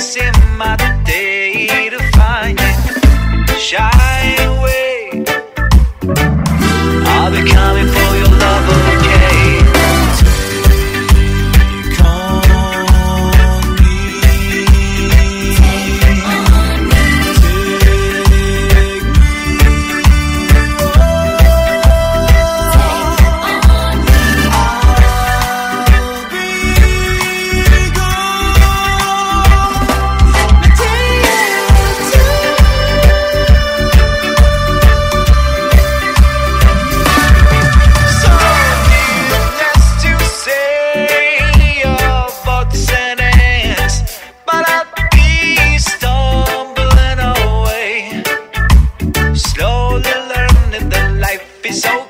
semana inteira. so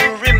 you. really